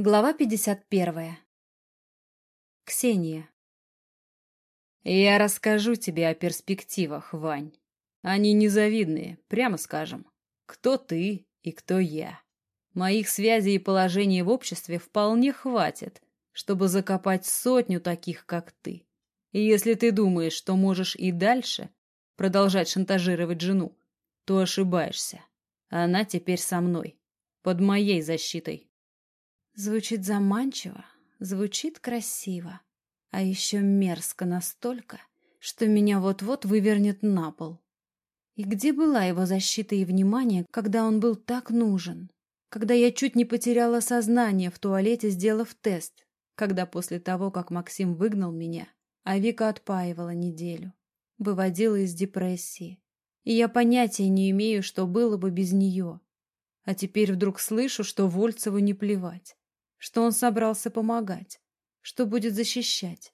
Глава 51. Ксения. Я расскажу тебе о перспективах, Вань. Они незавидные, прямо скажем. Кто ты и кто я. Моих связей и положения в обществе вполне хватит, чтобы закопать сотню таких, как ты. И если ты думаешь, что можешь и дальше продолжать шантажировать жену, то ошибаешься. Она теперь со мной, под моей защитой. Звучит заманчиво, звучит красиво, а еще мерзко настолько, что меня вот-вот вывернет на пол. И где была его защита и внимание, когда он был так нужен? Когда я чуть не потеряла сознание в туалете, сделав тест, когда после того, как Максим выгнал меня, а Вика отпаивала неделю, выводила из депрессии. И я понятия не имею, что было бы без нее. А теперь вдруг слышу, что Вольцеву не плевать что он собрался помогать, что будет защищать.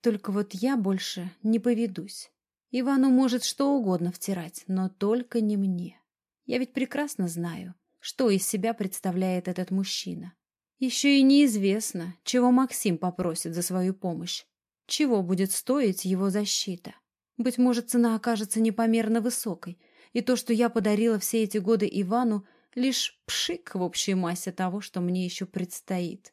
Только вот я больше не поведусь. Ивану может что угодно втирать, но только не мне. Я ведь прекрасно знаю, что из себя представляет этот мужчина. Еще и неизвестно, чего Максим попросит за свою помощь, чего будет стоить его защита. Быть может, цена окажется непомерно высокой, и то, что я подарила все эти годы Ивану, Лишь пшик в общей массе того, что мне еще предстоит.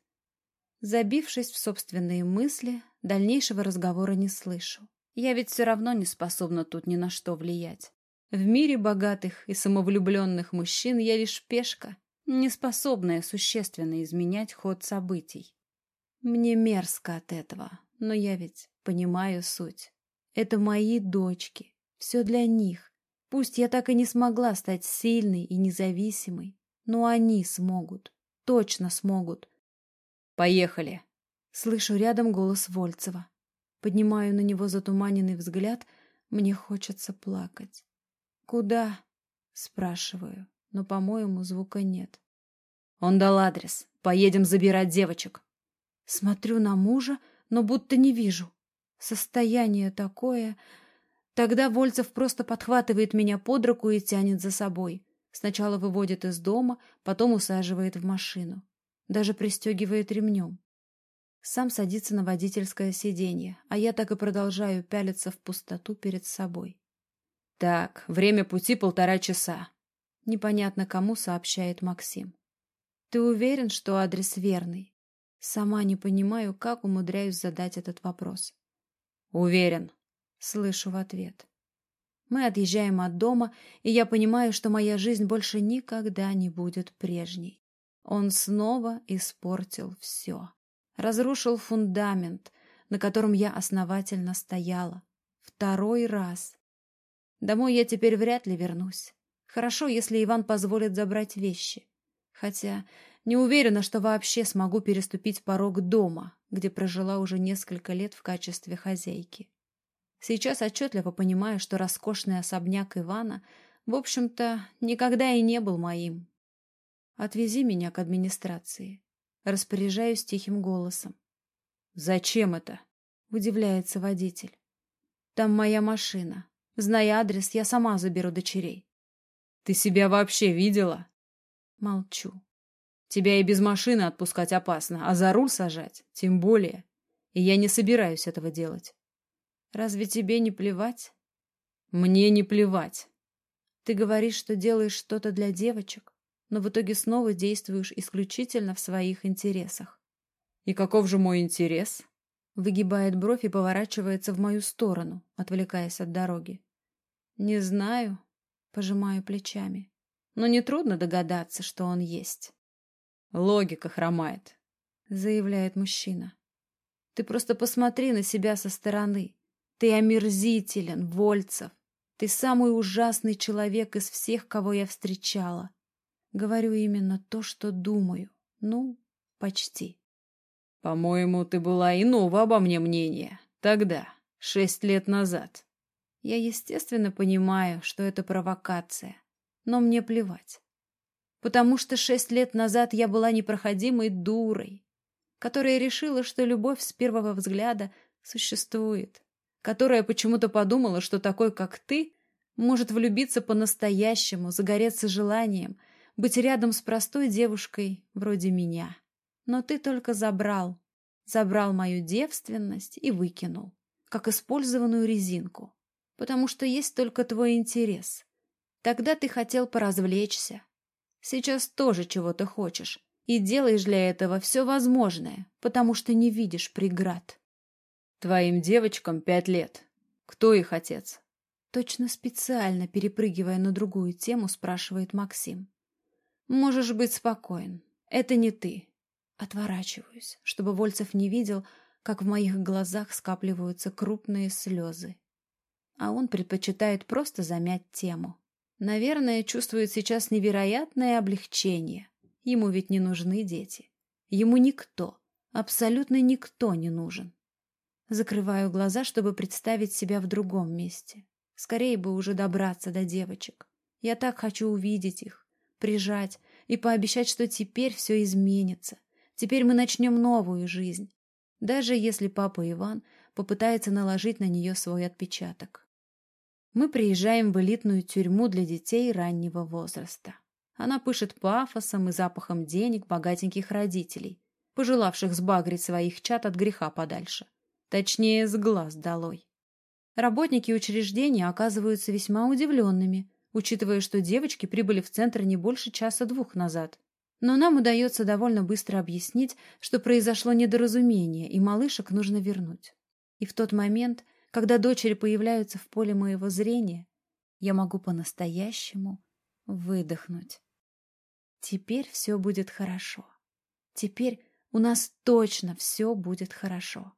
Забившись в собственные мысли, дальнейшего разговора не слышу. Я ведь все равно не способна тут ни на что влиять. В мире богатых и самовлюбленных мужчин я лишь пешка, не способная существенно изменять ход событий. Мне мерзко от этого, но я ведь понимаю суть. Это мои дочки, все для них. Пусть я так и не смогла стать сильной и независимой, но они смогут. Точно смогут. Поехали. Слышу рядом голос Вольцева. Поднимаю на него затуманенный взгляд. Мне хочется плакать. «Куда?» — спрашиваю, но, по-моему, звука нет. «Он дал адрес. Поедем забирать девочек». Смотрю на мужа, но будто не вижу. Состояние такое... Тогда Вольцев просто подхватывает меня под руку и тянет за собой. Сначала выводит из дома, потом усаживает в машину. Даже пристегивает ремнем. Сам садится на водительское сиденье, а я так и продолжаю пялиться в пустоту перед собой. «Так, время пути полтора часа», — непонятно кому сообщает Максим. «Ты уверен, что адрес верный?» Сама не понимаю, как умудряюсь задать этот вопрос. «Уверен», Слышу в ответ. Мы отъезжаем от дома, и я понимаю, что моя жизнь больше никогда не будет прежней. Он снова испортил все. Разрушил фундамент, на котором я основательно стояла. Второй раз. Домой я теперь вряд ли вернусь. Хорошо, если Иван позволит забрать вещи. Хотя не уверена, что вообще смогу переступить порог дома, где прожила уже несколько лет в качестве хозяйки. Сейчас отчетливо понимаю, что роскошный особняк Ивана, в общем-то, никогда и не был моим. Отвези меня к администрации. Распоряжаюсь тихим голосом. «Зачем это?» — удивляется водитель. «Там моя машина. Зная адрес, я сама заберу дочерей». «Ты себя вообще видела?» Молчу. «Тебя и без машины отпускать опасно, а за руль сажать тем более. И я не собираюсь этого делать. Разве тебе не плевать? Мне не плевать. Ты говоришь, что делаешь что-то для девочек, но в итоге снова действуешь исключительно в своих интересах. И каков же мой интерес? Выгибает бровь и поворачивается в мою сторону, отвлекаясь от дороги. Не знаю, пожимаю плечами, но нетрудно догадаться, что он есть. Логика хромает, заявляет мужчина. Ты просто посмотри на себя со стороны. Ты омерзителен, Вольцев. Ты самый ужасный человек из всех, кого я встречала. Говорю именно то, что думаю. Ну, почти. По-моему, ты была иного обо мне мнения. Тогда, шесть лет назад. Я, естественно, понимаю, что это провокация. Но мне плевать. Потому что шесть лет назад я была непроходимой дурой, которая решила, что любовь с первого взгляда существует которая почему-то подумала, что такой, как ты, может влюбиться по-настоящему, загореться желанием, быть рядом с простой девушкой вроде меня. Но ты только забрал. Забрал мою девственность и выкинул, как использованную резинку. Потому что есть только твой интерес. Тогда ты хотел поразвлечься. Сейчас тоже чего-то хочешь. И делаешь для этого все возможное, потому что не видишь преград. Твоим девочкам пять лет. Кто их отец? Точно специально перепрыгивая на другую тему, спрашивает Максим. Можешь быть спокоен. Это не ты. Отворачиваюсь, чтобы Вольцев не видел, как в моих глазах скапливаются крупные слезы. А он предпочитает просто замять тему. Наверное, чувствует сейчас невероятное облегчение. Ему ведь не нужны дети. Ему никто, абсолютно никто не нужен. Закрываю глаза, чтобы представить себя в другом месте. Скорее бы уже добраться до девочек. Я так хочу увидеть их, прижать и пообещать, что теперь все изменится. Теперь мы начнем новую жизнь. Даже если папа Иван попытается наложить на нее свой отпечаток. Мы приезжаем в элитную тюрьму для детей раннего возраста. Она пышет пафосом и запахом денег богатеньких родителей, пожелавших сбагрить своих чад от греха подальше. Точнее, с глаз долой. Работники учреждения оказываются весьма удивленными, учитывая, что девочки прибыли в центр не больше часа-двух назад. Но нам удается довольно быстро объяснить, что произошло недоразумение, и малышек нужно вернуть. И в тот момент, когда дочери появляются в поле моего зрения, я могу по-настоящему выдохнуть. Теперь все будет хорошо. Теперь у нас точно все будет хорошо.